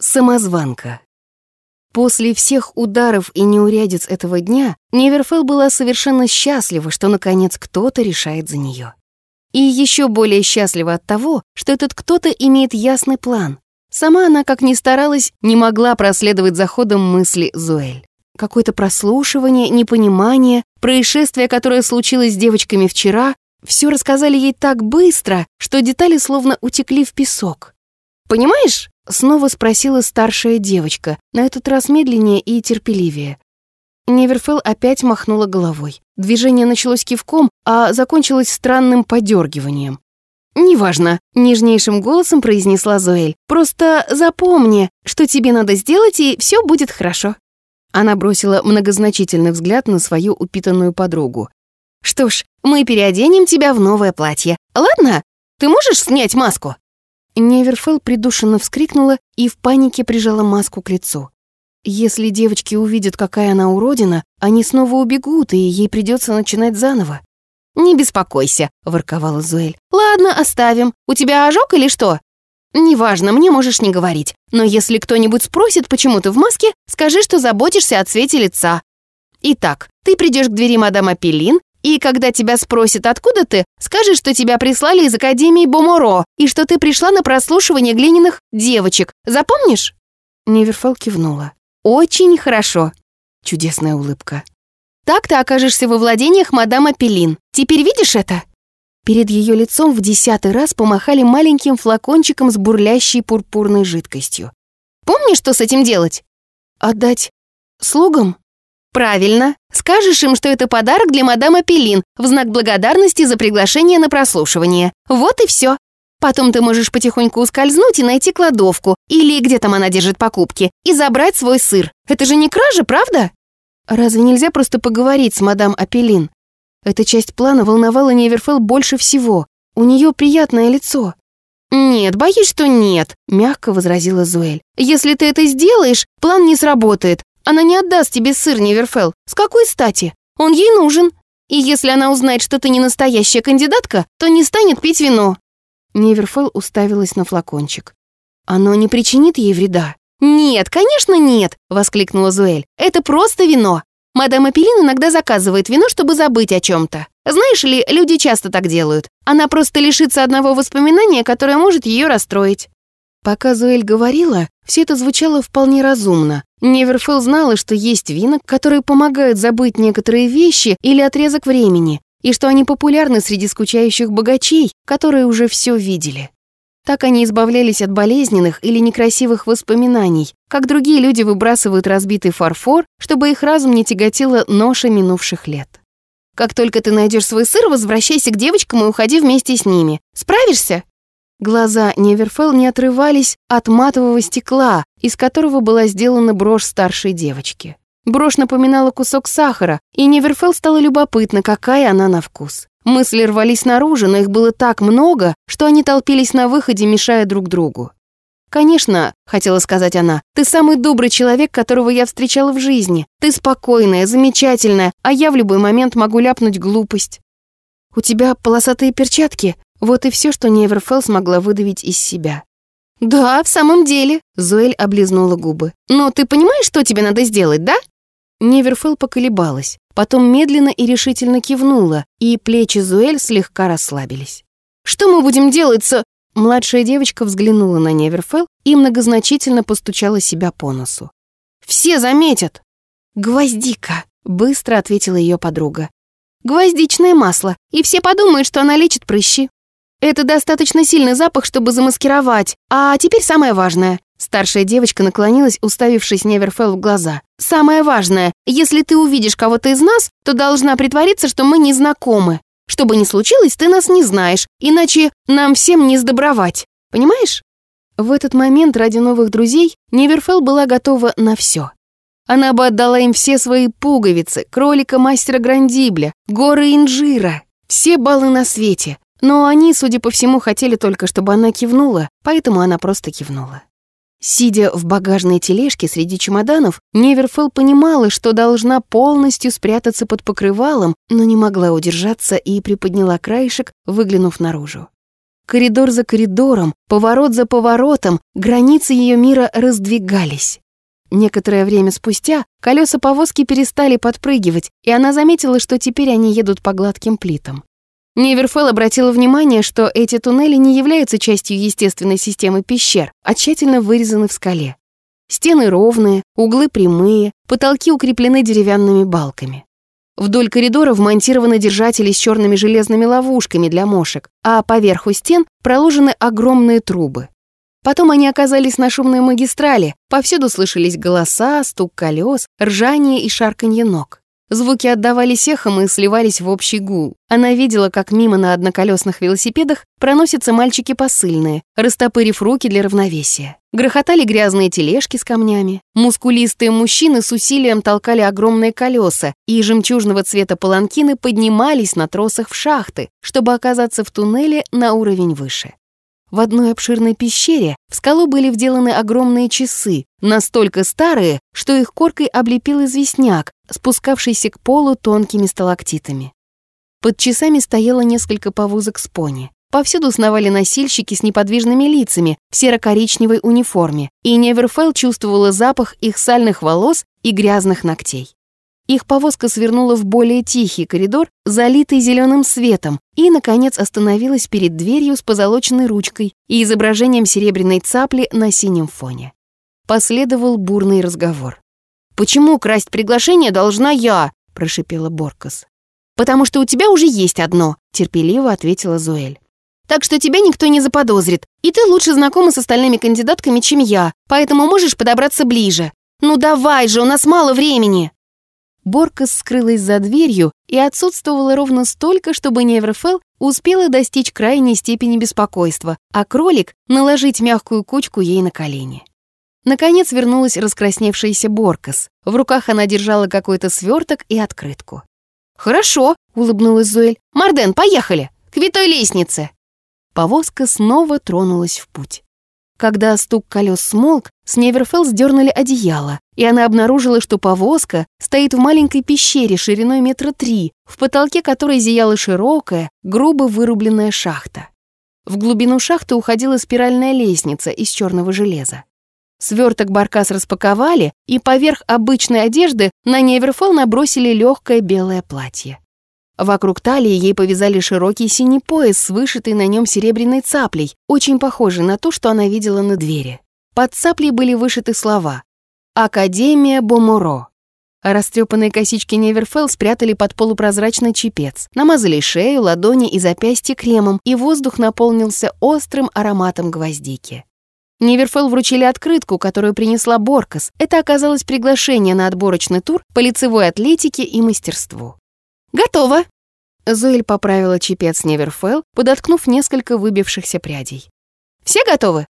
Самозванка. После всех ударов и неурядиц этого дня Неверфелл была совершенно счастлива, что наконец кто-то решает за нее. И еще более счастлива от того, что этот кто-то имеет ясный план. Сама она, как ни старалась, не могла проследовать за ходом мысли Зуэль. Какое-то прослушивание, непонимание, происшествие, которое случилось с девочками вчера, все рассказали ей так быстро, что детали словно утекли в песок. «Понимаешь?» — снова спросила старшая девочка, на этот раз медленнее и терпеливее. Неверфелл опять махнула головой. Движение началось кивком, а закончилось странным подергиванием. «Неважно», — нежнейшим голосом произнесла Зоэль. «Просто запомни, что тебе надо сделать, и все будет хорошо». Она бросила многозначительный взгляд на свою упитанную подругу. «Что ж, мы переоденем тебя в новое платье. Ладно? Ты можешь снять маску?» Неверфелл придушенно вскрикнула и в панике прижала маску к лицу. Если девочки увидят, какая она уродина, они снова убегут, и ей придется начинать заново. «Не беспокойся», — ворковала Зуэль. «Ладно, оставим. У тебя ожог или что?» «Неважно, мне можешь не говорить. Но если кто-нибудь спросит, почему ты в маске, скажи, что заботишься о цвете лица. Итак, ты придешь к двери мадам Апеллин, и когда тебя спросят, откуда ты, скажи, что тебя прислали из Академии Боморо и что ты пришла на прослушивание глиняных девочек. Запомнишь?» Неверфел кивнула. «Очень хорошо». Чудесная улыбка. «Так ты окажешься во владениях мадам Апеллин. Теперь видишь это?» Перед ее лицом в десятый раз помахали маленьким флакончиком с бурлящей пурпурной жидкостью. «Помнишь, что с этим делать?» «Отдать слугам?» «Правильно. Скажешь им, что это подарок для мадам Апеллин в знак благодарности за приглашение на прослушивание. Вот и все. Потом ты можешь потихоньку ускользнуть и найти кладовку, или где там она держит покупки, и забрать свой сыр. Это же не кража, правда?» «Разве нельзя просто поговорить с мадам Апеллин?» Эта часть плана волновала Неверфелл больше всего. У нее приятное лицо. «Нет, боюсь, что нет», — мягко возразила Зуэль. «Если ты это сделаешь, план не сработает. Она не отдаст тебе сыр, Неверфелл. С какой стати? Он ей нужен. И если она узнает, что ты не настоящая кандидатка, то не станет пить вино». Неверфелл уставилась на флакончик. «Оно не причинит ей вреда?» «Нет, конечно нет!» — воскликнула Зуэль. «Это просто вино. Мадам Апеллин иногда заказывает вино, чтобы забыть о чем-то. Знаешь ли, люди часто так делают. Она просто лишится одного воспоминания, которое может ее расстроить». Пока Зуэль говорила, все это звучало вполне разумно. Неверфелл знала, что есть вина, которые помогают забыть некоторые вещи или отрезок времени, и что они популярны среди скучающих богачей, которые уже все видели. Так они избавлялись от болезненных или некрасивых воспоминаний, как другие люди выбрасывают разбитый фарфор, чтобы их разум не тяготила ноша минувших лет. Как только ты найдешь свой сыр, возвращайся к девочкам и уходи вместе с ними. Справишься? Глаза Неверфелл не отрывались от матового стекла, из которого была сделана брошь старшей девочки. Брошь напоминала кусок сахара, и Неверфелл стало любопытно, какая она на вкус. Мысли рвались наружу, но их было так много, что они толпились на выходе, мешая друг другу. «Конечно», — хотела сказать она, — «ты самый добрый человек, которого я встречала в жизни. Ты спокойная, замечательная, а я в любой момент могу ляпнуть глупость». «У тебя полосатые перчатки?» Вот и все, что Неверфелл смогла выдавить из себя. «Да, в самом деле», — Зоэль облизнула губы. «Но ты понимаешь, что тебе надо сделать, да?» Неверфелл поколебалась, потом медленно и решительно кивнула, и плечи Зуэль слегка расслабились. «Что мы будем делать с...» Младшая девочка взглянула на Неверфелл и многозначительно постучала себя по носу. «Все заметят!» «Гвоздика!» — быстро ответила ее подруга. «Гвоздичное масло, и все подумают, что она лечит прыщи». Это достаточно сильный запах, чтобы замаскировать. А теперь самое важное. Старшая девочка наклонилась, уставившись Неверфелл в глаза. «Самое важное, если ты увидишь кого-то из нас, то должна притвориться, что мы не знакомы. Что бы ни случилось, ты нас не знаешь, иначе нам всем не сдобровать. Понимаешь?» В этот момент ради новых друзей Неверфелл была готова на все. Она бы отдала им все свои пуговицы, кролика мастера Грандибля, горы инжира, все баллы на свете, но они, судя по всему, хотели только, чтобы она кивнула, поэтому она просто кивнула. Сидя в багажной тележке среди чемоданов, Неверфелл понимала, что должна полностью спрятаться под покрывалом, но не могла удержаться и приподняла краешек, выглянув наружу. Коридор за коридором, поворот за поворотом, границы ее мира раздвигались. Некоторое время спустя колеса повозки перестали подпрыгивать, и она заметила, что теперь они едут по гладким плитам. Неверфелл обратила внимание, что эти туннели не являются частью естественной системы пещер, а тщательно вырезаны в скале. Стены ровные, углы прямые, потолки укреплены деревянными балками. Вдоль коридора вмонтированы держатели с черными железными ловушками для мошек, а поверху стен проложены огромные трубы. Потом они оказались на шумной магистрали, повсюду слышались голоса, стук колес, ржание и шарканье ног. Звуки отдавались эхом и сливались в общий гул. Она видела, как мимо на одноколесных велосипедах проносятся мальчики посыльные, растопырив руки для равновесия. Грохотали грязные тележки с камнями. Мускулистые мужчины с усилием толкали огромные колеса, и жемчужного цвета паланкины поднимались на тросах в шахты, чтобы оказаться в туннеле на уровень выше. В одной обширной пещере в скалу были вделаны огромные часы, настолько старые, что их коркой облепил известняк, спускавшийся к полу тонкими сталактитами. Под часами стояло несколько повозок с пони. Повсюду сновали носильщики с неподвижными лицами в серо-коричневой униформе, и Неверфелл чувствовала запах их сальных волос и грязных ногтей. Их повозка свернула в более тихий коридор, залитый зеленым светом, и, наконец, остановилась перед дверью с позолоченной ручкой и изображением серебряной цапли на синем фоне. Последовал бурный разговор. «Почему красть приглашение должна я?» – прошипела Боркас. «Потому что у тебя уже есть одно», – терпеливо ответила Зоэль. «Так что тебя никто не заподозрит, и ты лучше знакома с остальными кандидатками, чем я, поэтому можешь подобраться ближе. Ну давай же, у нас мало времени!» Боркас скрылась за дверью и отсутствовала ровно столько, чтобы Неверфелл успела достичь крайней степени беспокойства, а кролик — наложить мягкую кучку ей на колени. Наконец вернулась раскрасневшаяся Боркас. В руках она держала какой-то сверток и открытку. «Хорошо», — улыбнулась Зоэль. «Марден, поехали! К витой лестнице!» Повозка снова тронулась в путь. Когда стук колес смолк, с Неверфелл сдернули одеяло, и она обнаружила, что повозка стоит в маленькой пещере шириной метра три, в потолке которой зияла широкая, грубо вырубленная шахта. В глубину шахты уходила спиральная лестница из черного железа. Сверток баркас распаковали, и поверх обычной одежды на Неверфелл набросили легкое белое платье. Вокруг талии ей повязали широкий синий пояс с вышитой на нем серебряной цаплей, очень похожей на то, что она видела на двери. Под цаплей были вышиты слова «Академия Боморо». Растрепанные косички Неверфелл спрятали под полупрозрачный чепец, намазали шею, ладони и запястья кремом, и воздух наполнился острым ароматом гвоздики. Неверфелл вручили открытку, которую принесла Боркас. Это оказалось приглашение на отборочный тур по лицевой атлетике и мастерству. «Готово!» Зоэль поправила чепец Неверфелл, подоткнув несколько выбившихся прядей. «Все готовы?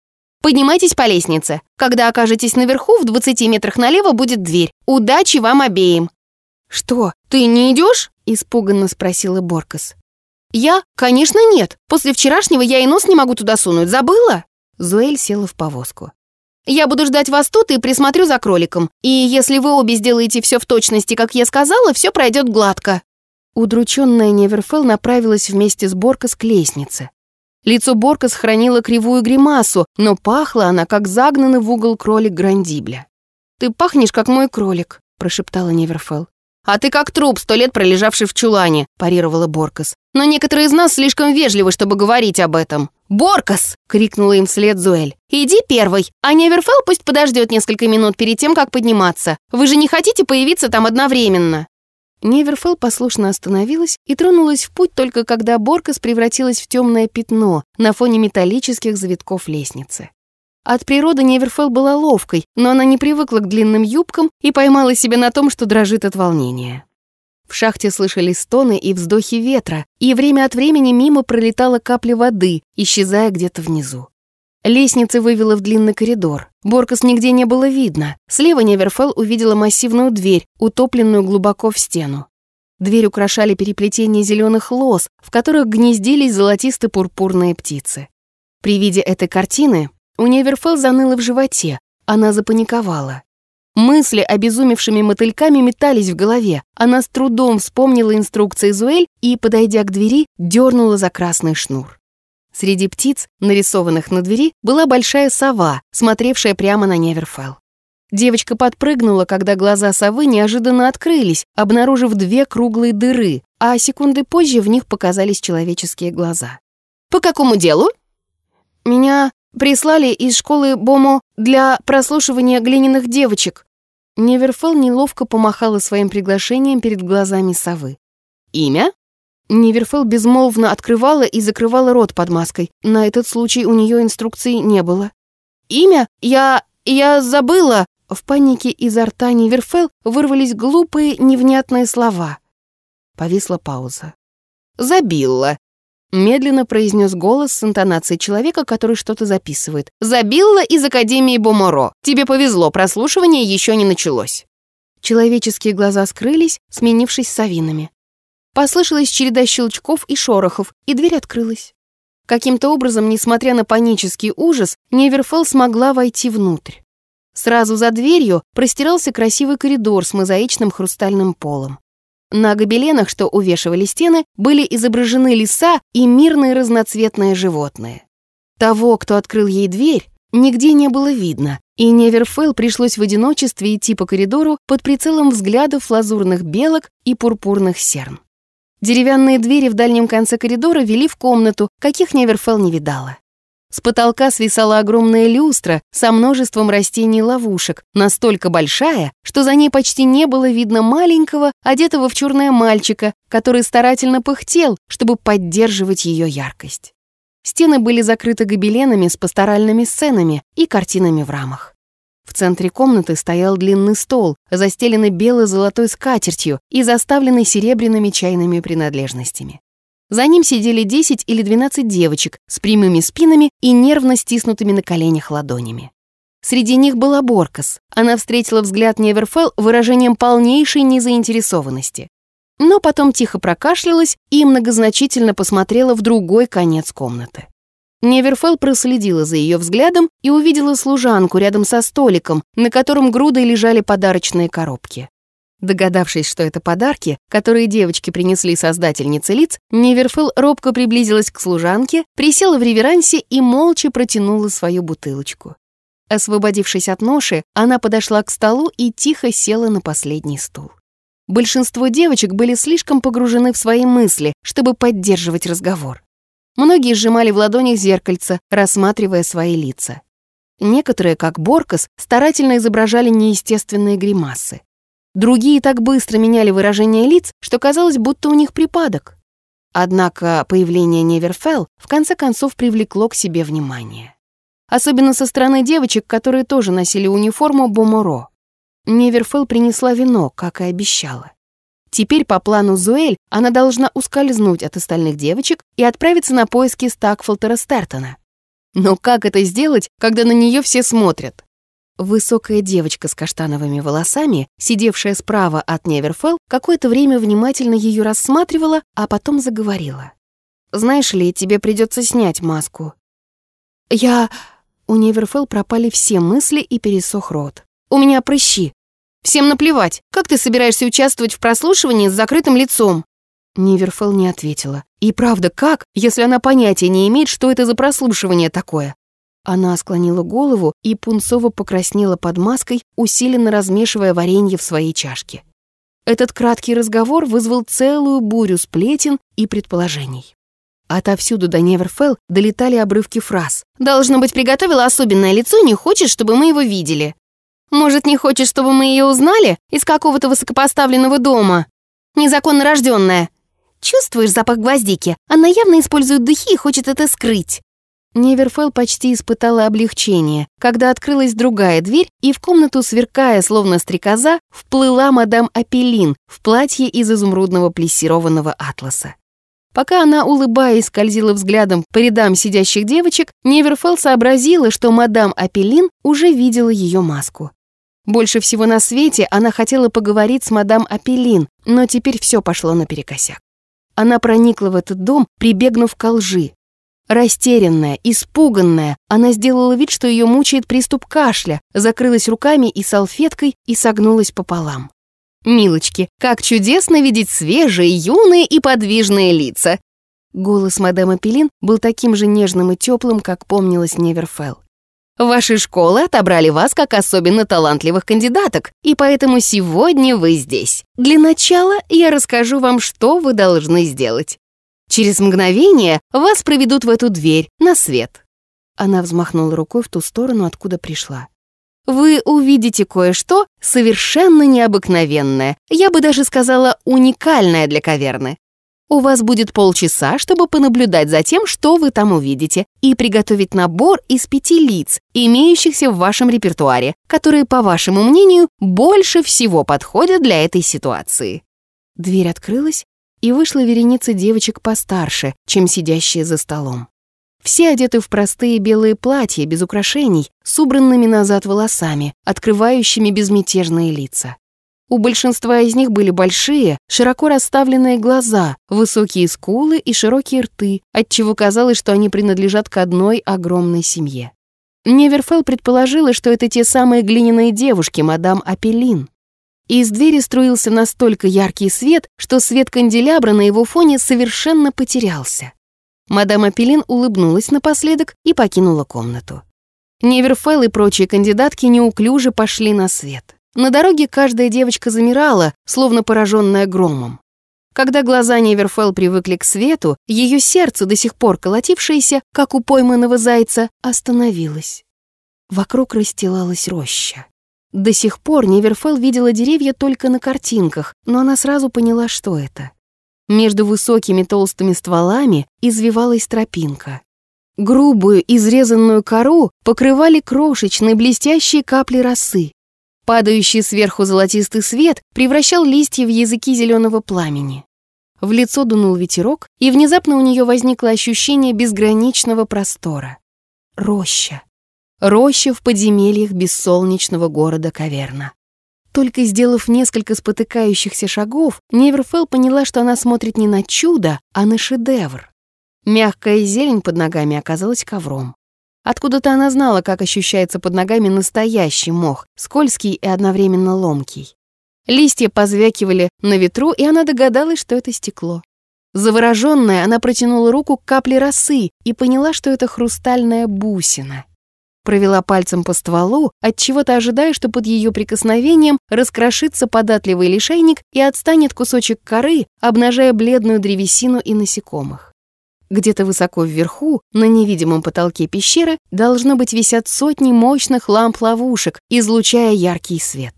Поднимайтесь по лестнице. Когда окажетесь наверху, в 20 метрах налево будет дверь. Удачи вам обеим!» «Что, ты не идешь? испуганно спросила Боркас. «Я? Конечно, нет. После вчерашнего я и нос не могу туда сунуть. Забыла?» Зоэль села в повозку. «Я буду ждать вас тут и присмотрю за кроликом. И если вы обе сделаете все в точности, как я сказала, все пройдет гладко». Удрученная Неверфелл направилась вместе с Боркас к лестнице. Лицо Борка сохранило кривую гримасу, но пахла она, как загнанный в угол кролик Грандибля. «Ты пахнешь, как мой кролик», — прошептала Неверфелл. «А ты как труп, сто лет пролежавший в чулане», — парировала Боркас. «Но некоторые из нас слишком вежливы, чтобы говорить об этом». «Боркас!» — крикнула им вслед Зуэль. «Иди первый, а Неверфелл пусть подождет несколько минут перед тем, как подниматься. Вы же не хотите появиться там одновременно?» Неверфелл послушно остановилась и тронулась в путь только когда Боркас превратилась в темное пятно на фоне металлических завитков лестницы. От природы Неверфелл была ловкой, но она не привыкла к длинным юбкам и поймала себя на том, что дрожит от волнения. В шахте слышались стоны и вздохи ветра, и время от времени мимо пролетала капля воды, исчезая где-то внизу. Лестница вывела в длинный коридор. Боркас нигде не было видно. Слева Неверфелл увидела массивную дверь, утопленную глубоко в стену. Дверь украшали переплетения зеленых лоз, в которых гнездились золотисто-пурпурные птицы. При виде этой картины у Неверфелл заныло в животе, она запаниковала. Мысли обезумевшими мотыльками метались в голове. Она с трудом вспомнила инструкции Зуэль и, подойдя к двери, дернула за красный шнур. Среди птиц, нарисованных на двери, была большая сова, смотревшая прямо на Неверфелл. Девочка подпрыгнула, когда глаза совы неожиданно открылись, обнаружив две круглые дыры, а секунды позже в них показались человеческие глаза. «По какому делу?» «Меня прислали из школы Бомо для прослушивания глиняных девочек». Неверфелл неловко помахала своим приглашением перед глазами совы. «Имя?» Неверфелл безмолвно открывала и закрывала рот под маской. На этот случай у нее инструкций не было. «Имя? Я... я забыла!» В панике изо рта Неверфелл вырвались глупые, невнятные слова. Повисла пауза. «Забилла», — медленно произнес голос с интонацией человека, который что-то записывает. «Забилла из Академии Боморо. Тебе повезло, прослушивание еще не началось». Человеческие глаза скрылись, сменившись совинами. Послышалась череда щелчков и шорохов, и дверь открылась. Каким-то образом, несмотря на панический ужас, Неверфелл смогла войти внутрь. Сразу за дверью простирался красивый коридор с мозаичным хрустальным полом. На гобеленах, что увешивали стены, были изображены леса и мирные разноцветные животные. Того, кто открыл ей дверь, нигде не было видно, и Неверфелл пришлось в одиночестве идти по коридору под прицелом взглядов лазурных белок и пурпурных серн. Деревянные двери в дальнем конце коридора вели в комнату, каких Неверфелл не видала. С потолка свисала огромная люстра со множеством растений-ловушек, настолько большая, что за ней почти не было видно маленького, одетого в черное мальчика, который старательно пыхтел, чтобы поддерживать ее яркость. Стены были закрыты гобеленами с пасторальными сценами и картинами в рамах. В центре комнаты стоял длинный стол, застеленный бело-золотой скатертью и заставленный серебряными чайными принадлежностями. За ним сидели 10 или 12 девочек с прямыми спинами и нервно стиснутыми на коленях ладонями. Среди них была Боркас. Она встретила взгляд Неверфелл выражением полнейшей незаинтересованности. Но потом тихо прокашлялась и многозначительно посмотрела в другой конец комнаты. Неверфелл проследила за ее взглядом и увидела служанку рядом со столиком, на котором грудой лежали подарочные коробки. Догадавшись, что это подарки, которые девочки принесли создательнице лиц, Неверфелл робко приблизилась к служанке, присела в реверансе и молча протянула свою бутылочку. Освободившись от ноши, она подошла к столу и тихо села на последний стул. Большинство девочек были слишком погружены в свои мысли, чтобы поддерживать разговор. Многие сжимали в ладонях зеркальца, рассматривая свои лица. Некоторые, как Боркас, старательно изображали неестественные гримасы. Другие так быстро меняли выражение лиц, что казалось, будто у них припадок. Однако появление Неверфелл в конце концов привлекло к себе внимание. Особенно со стороны девочек, которые тоже носили униформу Боморо. Неверфелл принесла вино, как и обещала. Теперь по плану Зуэль она должна ускользнуть от остальных девочек и отправиться на поиски Стакфолтера Стертона. Но как это сделать, когда на нее все смотрят? Высокая девочка с каштановыми волосами, сидевшая справа от Неверфелл, какое-то время внимательно ее рассматривала, а потом заговорила. «Знаешь ли, тебе придется снять маску». «Я...» У Неверфелл пропали все мысли и пересох рот. «У меня прыщи. Всем наплевать. Как ты собираешься участвовать в прослушивании с закрытым лицом?» Ниверфелл не ответила. «И правда, как, если она понятия не имеет, что это за прослушивание такое?» Она склонила голову и пунцово покраснела под маской, усиленно размешивая варенье в своей чашке. Этот краткий разговор вызвал целую бурю сплетен и предположений. Отовсюду до Неверфелл долетали обрывки фраз. «Должно быть, приготовила особенное лицо не хочет, чтобы мы его видели». Может, не хочешь, чтобы мы ее узнали из какого-то высокопоставленного дома? Незаконно рожденная. Чувствуешь запах гвоздики? Она явно использует духи и хочет это скрыть. Неверфелл почти испытала облегчение, когда открылась другая дверь, и в комнату, сверкая, словно стрекоза, вплыла мадам Апеллин в платье из изумрудного плессированного атласа. Пока она, улыбаясь, скользила взглядом по рядам сидящих девочек, Неверфелл сообразила, что мадам Апеллин уже видела ее маску. Больше всего на свете она хотела поговорить с мадам Апеллин, но теперь все пошло наперекосяк. Она проникла в этот дом, прибегнув к лжи. Растерянная, испуганная, она сделала вид, что ее мучает приступ кашля, закрылась руками и салфеткой и согнулась пополам. «Милочки, как чудесно видеть свежие, юные и подвижные лица!» Голос мадам Апеллин был таким же нежным и теплым, как помнилось Неверфелл. Ваши школы отобрали вас как особенно талантливых кандидаток, и поэтому сегодня вы здесь. Для начала я расскажу вам, что вы должны сделать. Через мгновение вас проведут в эту дверь, на свет». Она взмахнула рукой в ту сторону, откуда пришла. «Вы увидите кое-что совершенно необыкновенное, я бы даже сказала уникальное для каверны. У вас будет полчаса, чтобы понаблюдать за тем, что вы там увидите, и приготовить набор из пяти лиц, имеющихся в вашем репертуаре, которые, по вашему мнению, больше всего подходят для этой ситуации. Дверь открылась, и вышла вереница девочек постарше, чем сидящие за столом. Все одеты в простые белые платья, без украшений, с убранными назад волосами, открывающими безмятежные лица. У большинства из них были большие, широко расставленные глаза, высокие скулы и широкие рты, отчего казалось, что они принадлежат к одной огромной семье. Неверфелл предположила, что это те самые глиняные девушки, мадам Апеллин. Из двери струился настолько яркий свет, что свет канделябра на его фоне совершенно потерялся. Мадам Апеллин улыбнулась напоследок и покинула комнату. Неверфелл и прочие кандидатки неуклюже пошли на свет. На дороге каждая девочка замирала, словно пораженная громом. Когда глаза Неверфелл привыкли к свету, ее сердце, до сих пор колотившееся, как у пойманного зайца, остановилось. Вокруг расстилалась роща. До сих пор Неверфелл видела деревья только на картинках, но она сразу поняла, что это. Между высокими толстыми стволами извивалась тропинка. Грубую, изрезанную кору покрывали крошечные блестящие капли росы. Падающий сверху золотистый свет превращал листья в языки зеленого пламени. В лицо дунул ветерок, и внезапно у нее возникло ощущение безграничного простора. Роща. Роща в подземельях бессолнечного города Каверна. Только сделав несколько спотыкающихся шагов, Неверфелл поняла, что она смотрит не на чудо, а на шедевр. Мягкая зелень под ногами оказалась ковром. Откуда-то она знала, как ощущается под ногами настоящий мох, скользкий и одновременно ломкий. Листья позвякивали на ветру, и она догадалась, что это стекло. Завороженная, она протянула руку к капле росы и поняла, что это хрустальная бусина. Провела пальцем по стволу, от чего то ожидая, что под ее прикосновением раскрошится податливый лишайник и отстанет кусочек коры, обнажая бледную древесину и насекомых. Где-то высоко вверху, на невидимом потолке пещеры, должно быть висят сотни мощных ламп-ловушек, излучая яркий свет.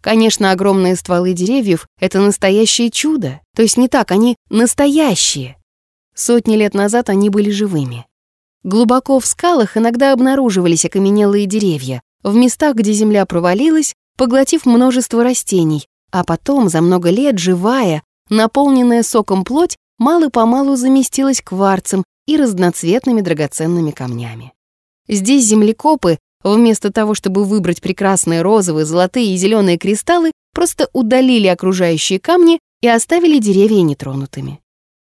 Конечно, огромные стволы деревьев — это настоящее чудо. То есть не так, они настоящие. Сотни лет назад они были живыми. Глубоко в скалах иногда обнаруживались окаменелые деревья, в местах, где земля провалилась, поглотив множество растений, а потом, за много лет, живая, наполненная соком плоть мало-помалу заместилась кварцем и разноцветными драгоценными камнями. Здесь землекопы, вместо того, чтобы выбрать прекрасные розовые, золотые и зеленые кристаллы, просто удалили окружающие камни и оставили деревья нетронутыми.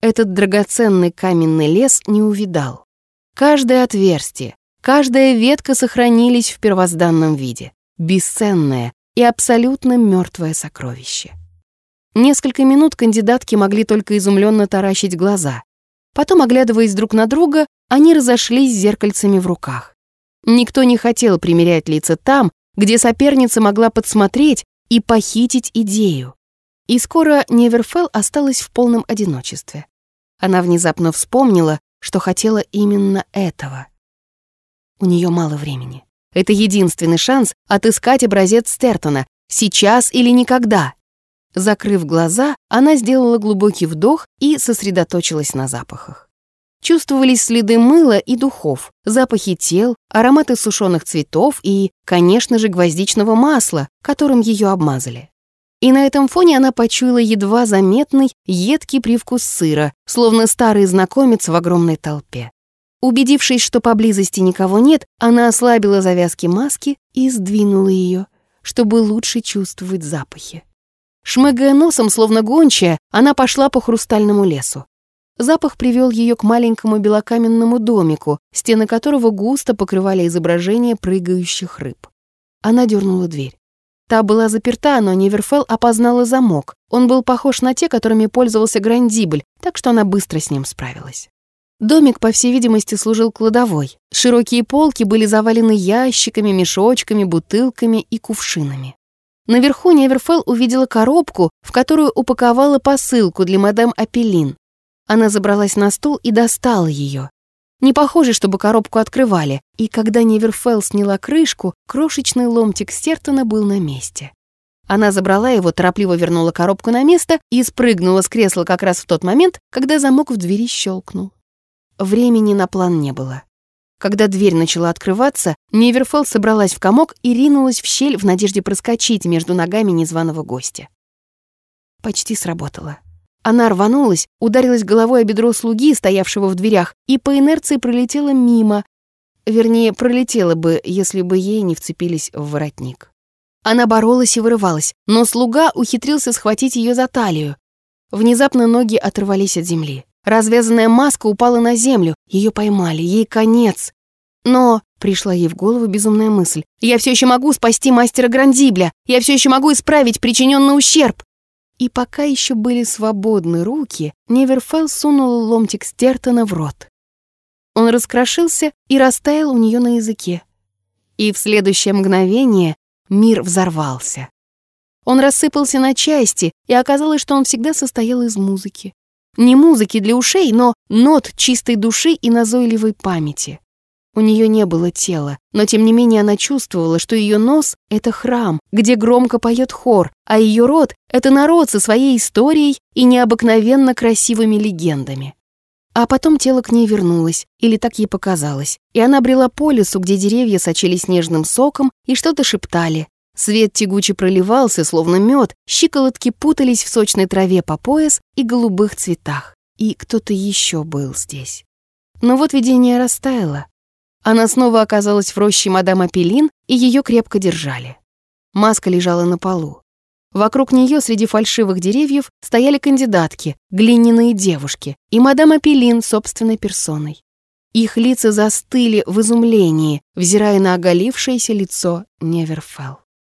Этот драгоценный каменный лес не увидал. Каждое отверстие, каждая ветка сохранились в первозданном виде, бесценное и абсолютно мертвое сокровище. Несколько минут кандидатки могли только изумленно таращить глаза. Потом, оглядываясь друг на друга, они разошлись с зеркальцами в руках. Никто не хотел примерять лица там, где соперница могла подсмотреть и похитить идею. И скоро Неверфелл осталась в полном одиночестве. Она внезапно вспомнила, что хотела именно этого. У нее мало времени. Это единственный шанс отыскать образец Стертона, сейчас или никогда. Закрыв глаза, она сделала глубокий вдох и сосредоточилась на запахах. Чувствовались следы мыла и духов, запахи тел, ароматы сушеных цветов и, конечно же, гвоздичного масла, которым ее обмазали. И на этом фоне она почуяла едва заметный, едкий привкус сыра, словно старый знакомец в огромной толпе. Убедившись, что поблизости никого нет, она ослабила завязки маски и сдвинула ее, чтобы лучше чувствовать запахи. Шмыгая носом, словно гончая, она пошла по хрустальному лесу. Запах привел ее к маленькому белокаменному домику, стены которого густо покрывали изображения прыгающих рыб. Она дернула дверь. Та была заперта, но Неверфелл опознала замок. Он был похож на те, которыми пользовался Грандибль, так что она быстро с ним справилась. Домик, по всей видимости, служил кладовой. Широкие полки были завалены ящиками, мешочками, бутылками и кувшинами. Наверху Неверфелл увидела коробку, в которую упаковала посылку для мадам Апеллин. Она забралась на стул и достала ее. Не похоже, чтобы коробку открывали, и когда Неверфелл сняла крышку, крошечный ломтик стертона был на месте. Она забрала его, торопливо вернула коробку на место и спрыгнула с кресла как раз в тот момент, когда замок в двери щелкнул. Времени на план не было. Когда дверь начала открываться, Неверфелл собралась в комок и ринулась в щель в надежде проскочить между ногами незваного гостя. Почти сработало. Она рванулась, ударилась головой о бедро слуги, стоявшего в дверях, и по инерции пролетела мимо. Вернее, пролетела бы, если бы ей не вцепились в воротник. Она боролась и вырывалась, но слуга ухитрился схватить ее за талию. Внезапно ноги оторвались от земли. Развязанная маска упала на землю, ее поймали, ей конец. Но пришла ей в голову безумная мысль. Я все еще могу спасти мастера Грандибля, я все еще могу исправить причиненный ущерб. И пока еще были свободны руки, Неверфелл сунула ломтик Стертона в рот. Он раскрошился и растаял у нее на языке. И в следующее мгновение мир взорвался. Он рассыпался на части, и оказалось, что он всегда состоял из музыки. Не музыки для ушей, но нот чистой души и назойливой памяти. У нее не было тела, но тем не менее она чувствовала, что ее нос — это храм, где громко поет хор, а ее рот — это народ со своей историей и необыкновенно красивыми легендами. А потом тело к ней вернулось, или так ей показалось, и она брела по лесу, где деревья сочились нежным соком и что-то шептали, Свет тягуче проливался, словно мед, щиколотки путались в сочной траве по пояс и голубых цветах. И кто-то еще был здесь. Но вот видение растаяло. Она снова оказалась в роще мадам Апеллин, и ее крепко держали. Маска лежала на полу. Вокруг нее среди фальшивых деревьев стояли кандидатки, глиняные девушки, и мадам Апеллин собственной персоной. Их лица застыли в изумлении, взирая на оголившееся лицо Неверфелл.